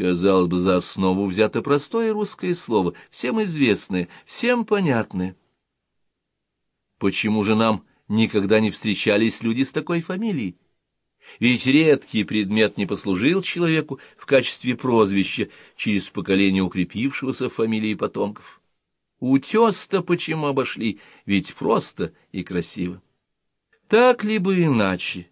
Казалось бы, за основу взято простое русское слово, всем известное, всем понятное. Почему же нам никогда не встречались люди с такой фамилией? Ведь редкий предмет не послужил человеку в качестве прозвища через поколение укрепившегося в фамилии потомков. Утес-то почему обошли, ведь просто и красиво. Так либо иначе.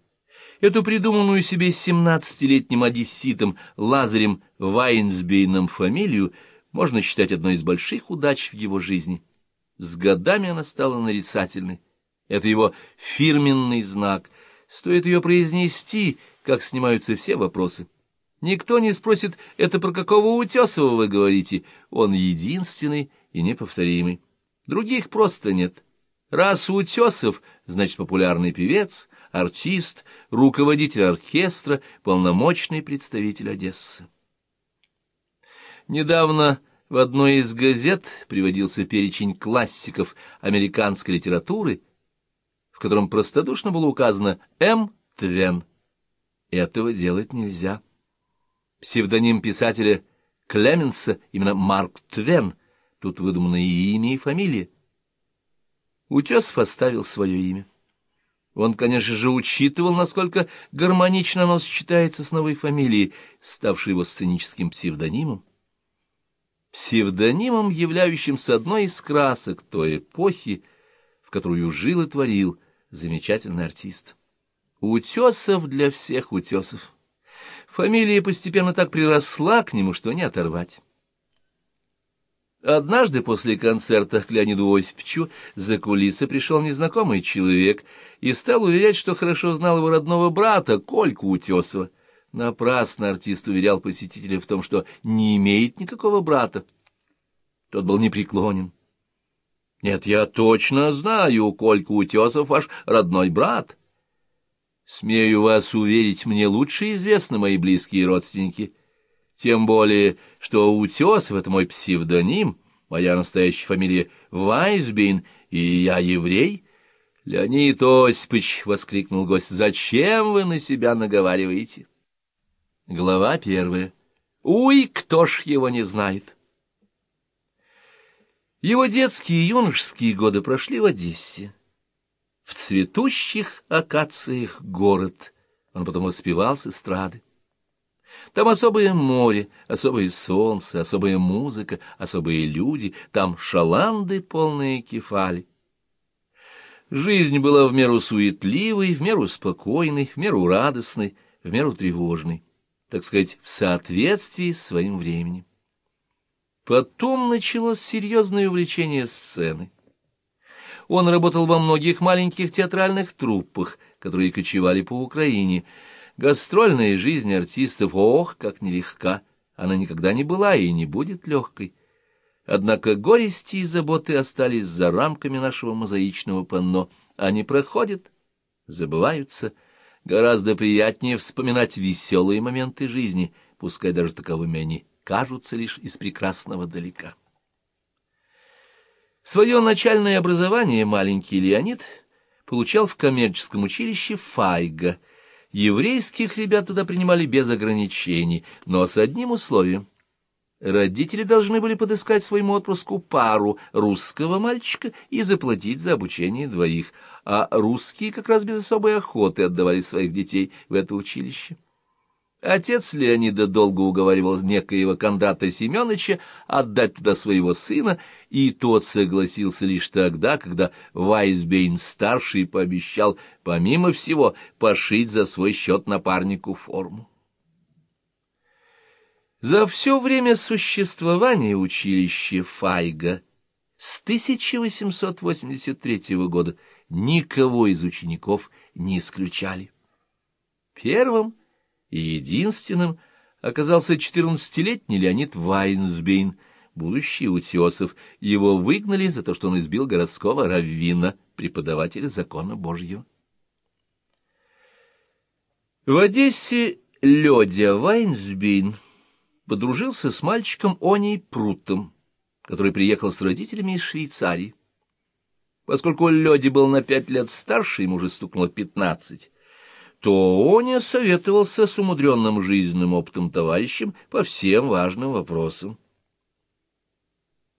Эту придуманную себе семнадцатилетним одесситом Лазарем Вайнсбейном фамилию можно считать одной из больших удач в его жизни. С годами она стала нарицательной. Это его фирменный знак. Стоит ее произнести, как снимаются все вопросы. Никто не спросит, это про какого Утесова вы говорите. Он единственный и неповторимый. Других просто нет. Раз Утесов, значит, популярный певец, артист, руководитель оркестра, полномочный представитель Одессы. Недавно в одной из газет приводился перечень классиков американской литературы, в котором простодушно было указано «М. Твен». Этого делать нельзя. Псевдоним писателя Клеменса именно Марк Твен, тут выдуманное и имя, и фамилия. Утесов оставил свое имя. Он, конечно же, учитывал, насколько гармонично оно сочетается с новой фамилией, ставшей его сценическим псевдонимом. Псевдонимом, являющимся одной из красок той эпохи, в которую жил и творил замечательный артист. Утесов для всех утесов. Фамилия постепенно так приросла к нему, что не оторвать. Однажды после концерта к Леониду Осиповичу за кулисы пришел незнакомый человек и стал уверять, что хорошо знал его родного брата, Кольку Утесова. Напрасно артист уверял посетителя в том, что не имеет никакого брата. Тот был непреклонен. «Нет, я точно знаю, Колька Утесов ваш родной брат. Смею вас уверить, мне лучше известны мои близкие родственники». Тем более, что Утесов — это мой псевдоним, моя настоящая фамилия Вайсбейн, и я еврей. — Леонид Осипович, — воскликнул гость, — зачем вы на себя наговариваете? Глава первая. Уй, кто ж его не знает? Его детские и юношеские годы прошли в Одессе. В цветущих акациях город. Он потом воспевал с эстрады. Там особое море, особое солнце, особая музыка, особые люди, там шаланды, полные кефали. Жизнь была в меру суетливой, в меру спокойной, в меру радостной, в меру тревожной, так сказать, в соответствии с своим временем. Потом началось серьезное увлечение сцены. Он работал во многих маленьких театральных труппах, которые кочевали по Украине, Гастрольная жизнь артистов, ох, как нелегка, она никогда не была и не будет легкой. Однако горести и заботы остались за рамками нашего мозаичного панно. Они проходят, забываются. Гораздо приятнее вспоминать веселые моменты жизни, пускай даже таковыми они кажутся лишь из прекрасного далека. Свое начальное образование маленький Леонид получал в коммерческом училище Файга — Еврейских ребят туда принимали без ограничений, но с одним условием. Родители должны были подыскать своему отпуску пару русского мальчика и заплатить за обучение двоих, а русские как раз без особой охоты отдавали своих детей в это училище. Отец Леонида долго уговаривал некоего Кондата Семеновича отдать туда своего сына, и тот согласился лишь тогда, когда Вайсбейн-старший пообещал, помимо всего, пошить за свой счет напарнику форму. За все время существования училища Файга с 1883 года никого из учеников не исключали. Первым и единственным оказался четырнадцатилетний Леонид Вайнсбейн, будущий Утесов. Его выгнали за то, что он избил городского раввина, преподавателя закона Божьего. В Одессе Лёдя Вайнсбейн подружился с мальчиком Оней Прутом, который приехал с родителями из Швейцарии. Поскольку Лёди был на пять лет старше, ему уже стукнуло пятнадцать, Тоня советовался с умудренным жизненным опытом товарищем по всем важным вопросам.